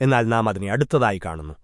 എന്നാൽ നാം അതിനെ അടുത്തതായി കാണുന്നു.